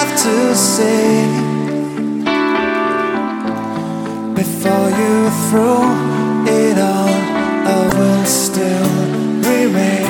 Have to say before you throw it all. I will still remain.